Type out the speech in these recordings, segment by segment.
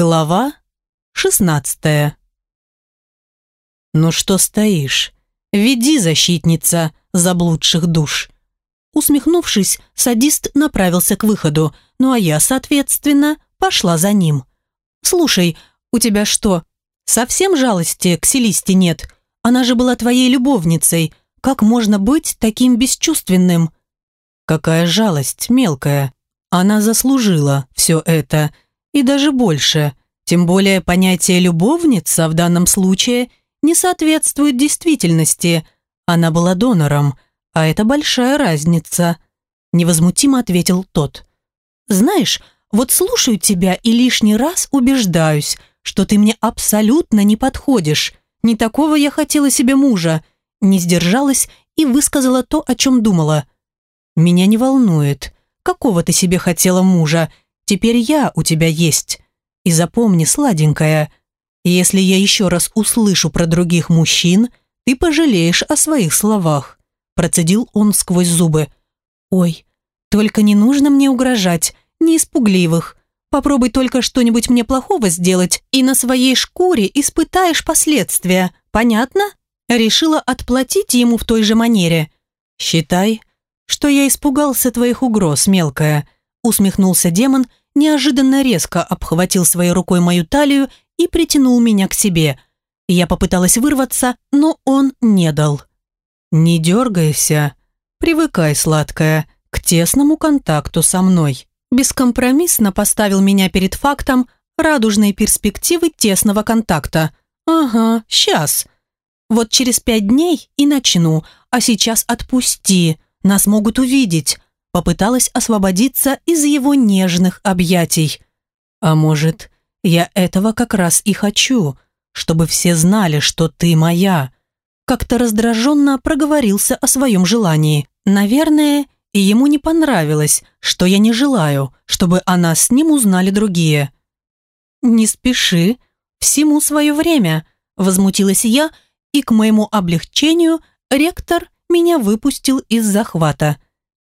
Глава шестнадцатая. «Ну что стоишь? Веди, защитница заблудших душ!» Усмехнувшись, садист направился к выходу, ну а я, соответственно, пошла за ним. «Слушай, у тебя что, совсем жалости к Селисте нет? Она же была твоей любовницей. Как можно быть таким бесчувственным?» «Какая жалость, мелкая. Она заслужила все это. И даже больше. Тем более понятие «любовница» в данном случае не соответствует действительности. Она была донором, а это большая разница», – невозмутимо ответил тот. «Знаешь, вот слушаю тебя и лишний раз убеждаюсь, что ты мне абсолютно не подходишь. Не такого я хотела себе мужа». Не сдержалась и высказала то, о чем думала. «Меня не волнует, какого ты себе хотела мужа. Теперь я у тебя есть. И запомни, сладенькая, если я еще раз услышу про других мужчин, ты пожалеешь о своих словах», процедил он сквозь зубы. «Ой, только не нужно мне угрожать, не испугливых. Попробуй только что-нибудь мне плохого сделать, и на своей шкуре испытаешь последствия. Понятно?» Решила отплатить ему в той же манере. «Считай, что я испугался твоих угроз, мелкая», усмехнулся демон, неожиданно резко обхватил своей рукой мою талию и притянул меня к себе. Я попыталась вырваться, но он не дал. «Не дергайся. Привыкай, сладкая, к тесному контакту со мной». Бескомпромиссно поставил меня перед фактом радужной перспективы тесного контакта. «Ага, сейчас. Вот через пять дней и начну, а сейчас отпусти, нас могут увидеть». Попыталась освободиться из его нежных объятий. «А может, я этого как раз и хочу, чтобы все знали, что ты моя». Как-то раздраженно проговорился о своем желании. Наверное, ему не понравилось, что я не желаю, чтобы о нас с ним узнали другие. «Не спеши, всему свое время», – возмутилась я, и к моему облегчению ректор меня выпустил из захвата.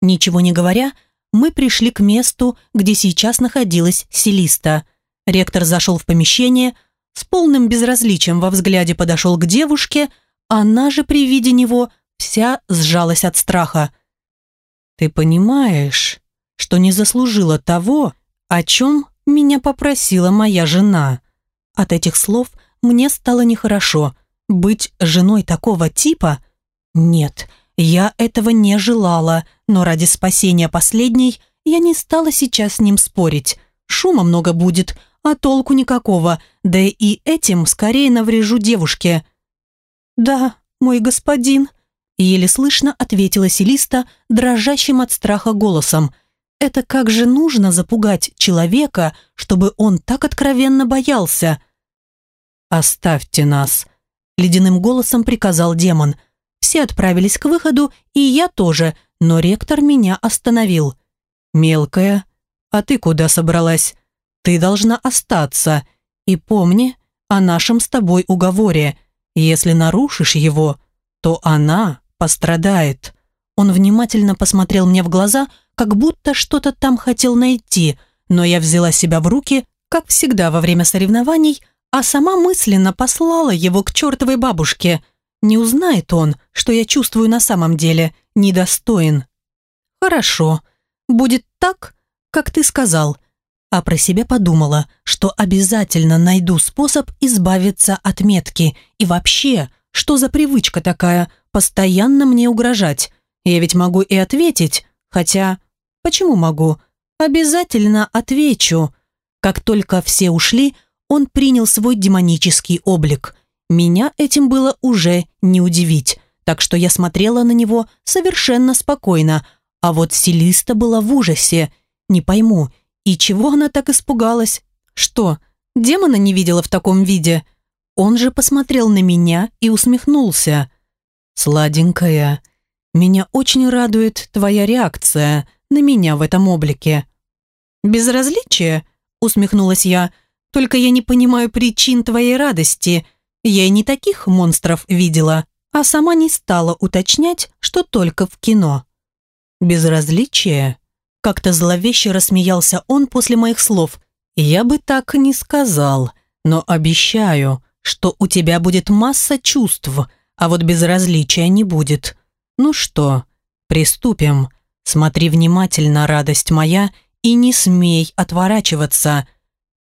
Ничего не говоря, мы пришли к месту, где сейчас находилась Селиста. Ректор зашел в помещение, с полным безразличием во взгляде подошел к девушке, она же при виде него вся сжалась от страха. «Ты понимаешь, что не заслужила того, о чем меня попросила моя жена?» От этих слов мне стало нехорошо. Быть женой такого типа? Нет, я этого не желала, но ради спасения последней я не стала сейчас с ним спорить. Шума много будет, а толку никакого, да и этим скорее наврежу девушке. «Да, мой господин», — еле слышно ответила Селиста, дрожащим от страха голосом. «Это как же нужно запугать человека, чтобы он так откровенно боялся?» «Оставьте нас», — ледяным голосом приказал демон — все отправились к выходу, и я тоже, но ректор меня остановил. «Мелкая, а ты куда собралась? Ты должна остаться. И помни о нашем с тобой уговоре. Если нарушишь его, то она пострадает». Он внимательно посмотрел мне в глаза, как будто что-то там хотел найти, но я взяла себя в руки, как всегда во время соревнований, а сама мысленно послала его к чертовой бабушке. Не узнает он, что я чувствую на самом деле, недостоин. Хорошо, будет так, как ты сказал. А про себя подумала, что обязательно найду способ избавиться от метки. И вообще, что за привычка такая, постоянно мне угрожать? Я ведь могу и ответить, хотя... Почему могу? Обязательно отвечу. Как только все ушли, он принял свой демонический облик – меня этим было уже не удивить, так что я смотрела на него совершенно спокойно, а вот Селиста была в ужасе. Не пойму, и чего она так испугалась? Что, демона не видела в таком виде? Он же посмотрел на меня и усмехнулся. «Сладенькая, меня очень радует твоя реакция на меня в этом облике». «Безразличие?» – усмехнулась я. «Только я не понимаю причин твоей радости. Я и не таких монстров видела, а сама не стала уточнять, что только в кино. Безразличие? Как-то зловеще рассмеялся он после моих слов. Я бы так не сказал, но обещаю, что у тебя будет масса чувств, а вот безразличия не будет. Ну что, приступим. Смотри внимательно, радость моя, и не смей отворачиваться.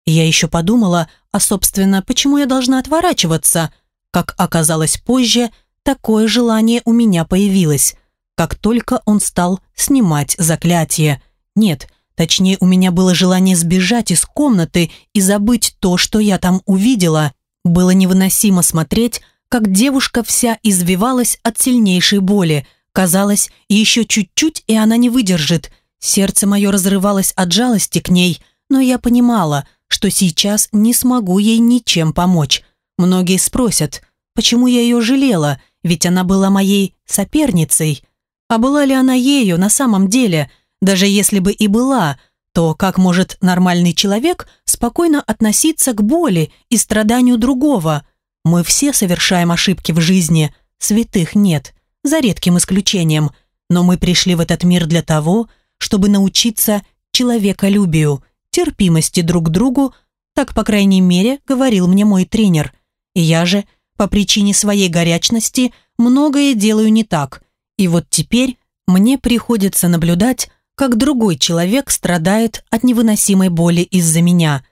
Я еще подумала, а собственно, почему я должна отворачиваться? Как оказалось позже, такое желание у меня появилось, как только он стал снимать заклятие. Нет, точнее, у меня было желание сбежать из комнаты и забыть то, что я там увидела. Было невыносимо смотреть, как девушка вся извивалась от сильнейшей боли. Казалось, еще чуть-чуть, и она не выдержит. Сердце мое разрывалось от жалости к ней, но я понимала, что сейчас не смогу ей ничем помочь. Многие спросят, почему я ее жалела, ведь она была моей соперницей. А была ли она ею на самом деле? Даже если бы и была, то как может нормальный человек спокойно относиться к боли и страданию другого? Мы все совершаем ошибки в жизни, святых нет, за редким исключением, но мы пришли в этот мир для того, чтобы научиться человеколюбию, терпимости друг к другу, так, по крайней мере, говорил мне мой тренер. И я же, по причине своей горячности, многое делаю не так. И вот теперь мне приходится наблюдать, как другой человек страдает от невыносимой боли из-за меня.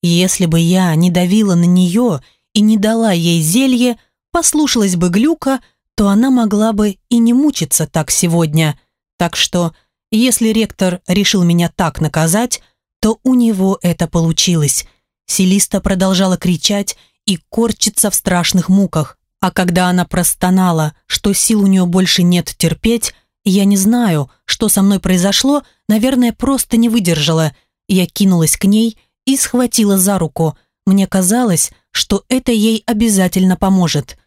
Если бы я не давила на нее и не дала ей зелье, послушалась бы глюка, то она могла бы и не мучиться так сегодня. Так что если ректор решил меня так наказать, то у него это получилось. Селиста продолжала кричать и корчиться в страшных муках. А когда она простонала, что сил у нее больше нет терпеть, я не знаю, что со мной произошло, наверное, просто не выдержала. Я кинулась к ней и схватила за руку. Мне казалось, что это ей обязательно поможет.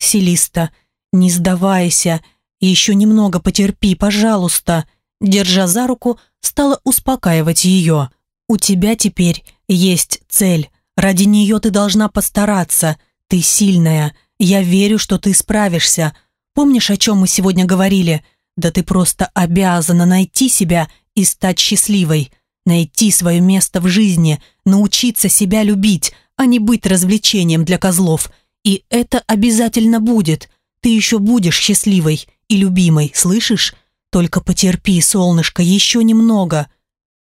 «Селиста, не сдавайся, еще немного потерпи, пожалуйста», держа за руку, стала успокаивать ее. «У тебя теперь есть цель. Ради нее ты должна постараться. Ты сильная. Я верю, что ты справишься. Помнишь, о чем мы сегодня говорили? Да ты просто обязана найти себя и стать счастливой. Найти свое место в жизни, научиться себя любить, а не быть развлечением для козлов. И это обязательно будет. Ты еще будешь счастливой и любимой, слышишь? Только потерпи, солнышко, еще немного».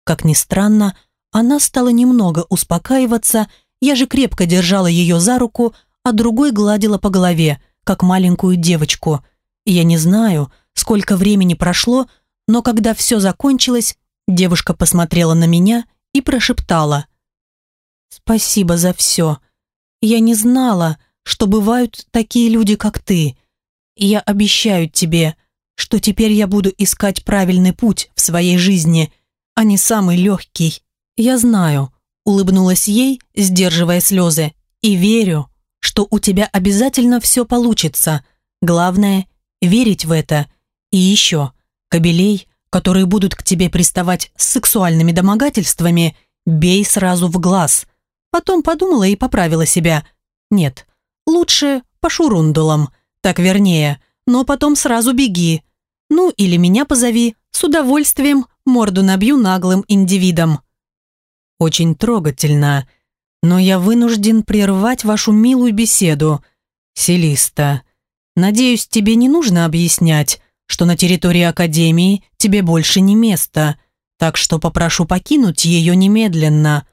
Как ни странно, она стала немного успокаиваться, я же крепко держала ее за руку, а другой гладила по голове, как маленькую девочку. Я не знаю, сколько времени прошло, но когда все закончилось, девушка посмотрела на меня и прошептала. «Спасибо за все. Я не знала, что бывают такие люди, как ты. Я обещаю тебе, что теперь я буду искать правильный путь в своей жизни, а не самый легкий. Я знаю, улыбнулась ей, сдерживая слезы, и верю, что у тебя обязательно все получится. Главное – верить в это. И еще, кобелей, которые будут к тебе приставать с сексуальными домогательствами, бей сразу в глаз. Потом подумала и поправила себя. Нет, лучше по шурундулам, так вернее, но потом сразу беги, ну или меня позови, с удовольствием морду набью наглым индивидом. Очень трогательно, но я вынужден прервать вашу милую беседу. Селиста, надеюсь, тебе не нужно объяснять, что на территории Академии тебе больше не место, так что попрошу покинуть ее немедленно.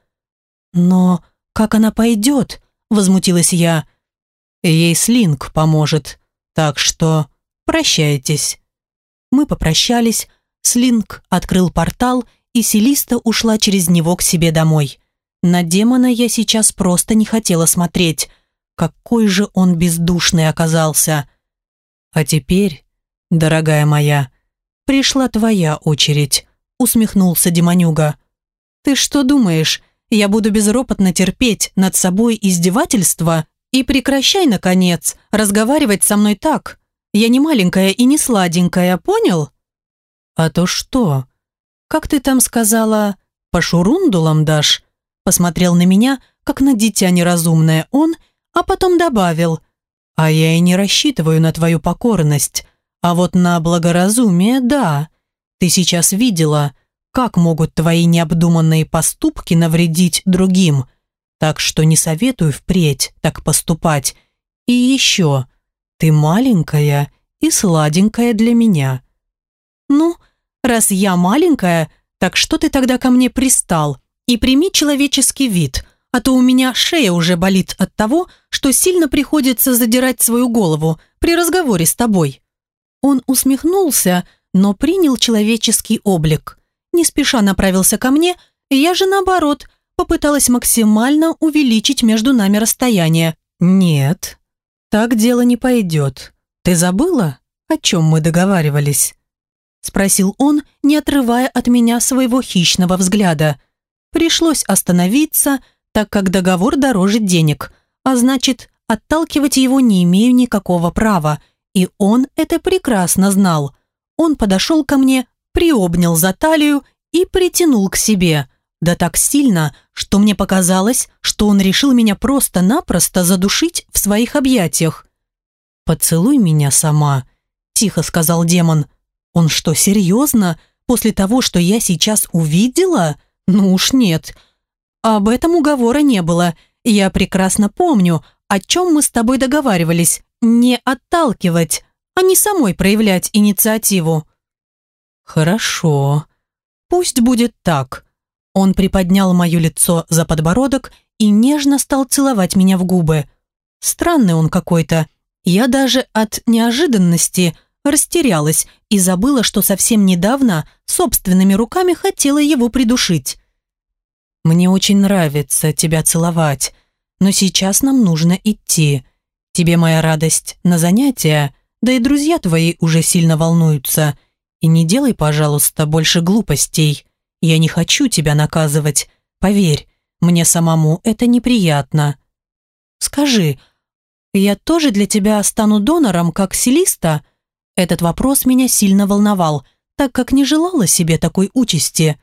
Но как она пойдет? Возмутилась я. Ей Слинг поможет, так что прощайтесь. Мы попрощались, Слинг открыл портал, и Селиста ушла через него к себе домой. На демона я сейчас просто не хотела смотреть. Какой же он бездушный оказался. А теперь, дорогая моя, пришла твоя очередь, усмехнулся Демонюга. Ты что думаешь, я буду безропотно терпеть над собой издевательства? И прекращай, наконец, разговаривать со мной так. Я не маленькая и не сладенькая, понял? А то что? Как ты там сказала, по шурундулам дашь? Посмотрел на меня, как на дитя неразумное он, а потом добавил. А я и не рассчитываю на твою покорность. А вот на благоразумие, да. Ты сейчас видела, как могут твои необдуманные поступки навредить другим. Так что не советую впредь так поступать. И еще, ты маленькая и сладенькая для меня. Ну, раз я маленькая, так что ты тогда ко мне пристал? И прими человеческий вид, а то у меня шея уже болит от того, что сильно приходится задирать свою голову при разговоре с тобой. Он усмехнулся, но принял человеческий облик. Не спеша направился ко мне, я же наоборот попыталась максимально увеличить между нами расстояние. «Нет, так дело не пойдет. Ты забыла, о чем мы договаривались?» Спросил он, не отрывая от меня своего хищного взгляда. Пришлось остановиться, так как договор дороже денег, а значит, отталкивать его не имею никакого права, и он это прекрасно знал. Он подошел ко мне, приобнял за талию и притянул к себе, да так сильно, что мне показалось, что он решил меня просто-напросто задушить в своих объятиях. «Поцелуй меня сама», – тихо сказал демон. Он что, серьезно? После того, что я сейчас увидела? Ну уж нет. Об этом уговора не было. Я прекрасно помню, о чем мы с тобой договаривались. Не отталкивать, а не самой проявлять инициативу. Хорошо. Пусть будет так. Он приподнял мое лицо за подбородок и нежно стал целовать меня в губы. Странный он какой-то. Я даже от неожиданности растерялась и забыла, что совсем недавно собственными руками хотела его придушить. «Мне очень нравится тебя целовать, но сейчас нам нужно идти. Тебе моя радость на занятия, да и друзья твои уже сильно волнуются. И не делай, пожалуйста, больше глупостей. Я не хочу тебя наказывать. Поверь, мне самому это неприятно. Скажи, я тоже для тебя стану донором, как Селиста?» Этот вопрос меня сильно волновал, так как не желала себе такой участи.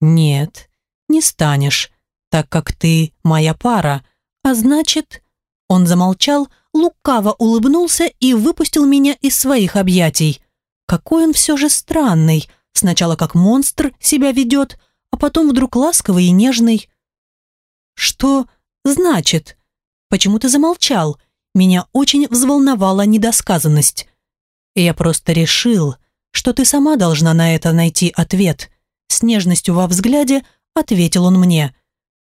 «Нет, не станешь, так как ты моя пара, а значит...» Он замолчал, лукаво улыбнулся и выпустил меня из своих объятий. Какой он все же странный, сначала как монстр себя ведет, а потом вдруг ласковый и нежный. «Что значит? Почему ты замолчал?» Меня очень взволновала недосказанность. Я просто решил, что ты сама должна на это найти ответ. С нежностью во взгляде ответил он мне.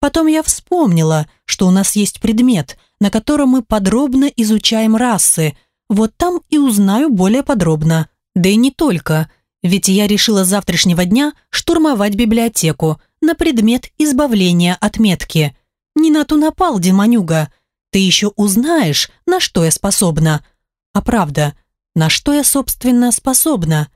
Потом я вспомнила, что у нас есть предмет, на котором мы подробно изучаем расы. Вот там и узнаю более подробно. Да и не только, ведь я решила с завтрашнего дня штурмовать библиотеку на предмет избавления от метки. Не на ту напал, демонюга. Ты еще узнаешь, на что я способна. А правда, на что я, собственно, способна?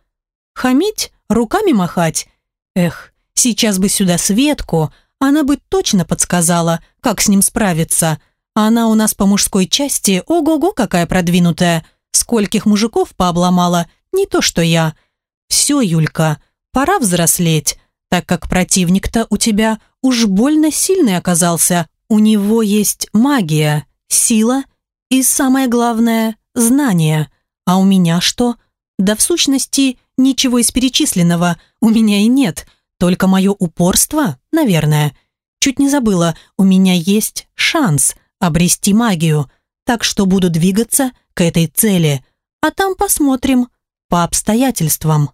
Хамить? Руками махать? Эх, сейчас бы сюда Светку, она бы точно подсказала, как с ним справиться. Она у нас по мужской части, ого-го, какая продвинутая. Скольких мужиков пообломала, не то что я. Все, Юлька, пора взрослеть, так как противник-то у тебя уж больно сильный оказался. У него есть магия, сила и, самое главное, знания. А у меня что? Да в сущности, ничего из перечисленного у меня и нет, только мое упорство, наверное. Чуть не забыла, у меня есть шанс обрести магию, так что буду двигаться к этой цели, а там посмотрим по обстоятельствам.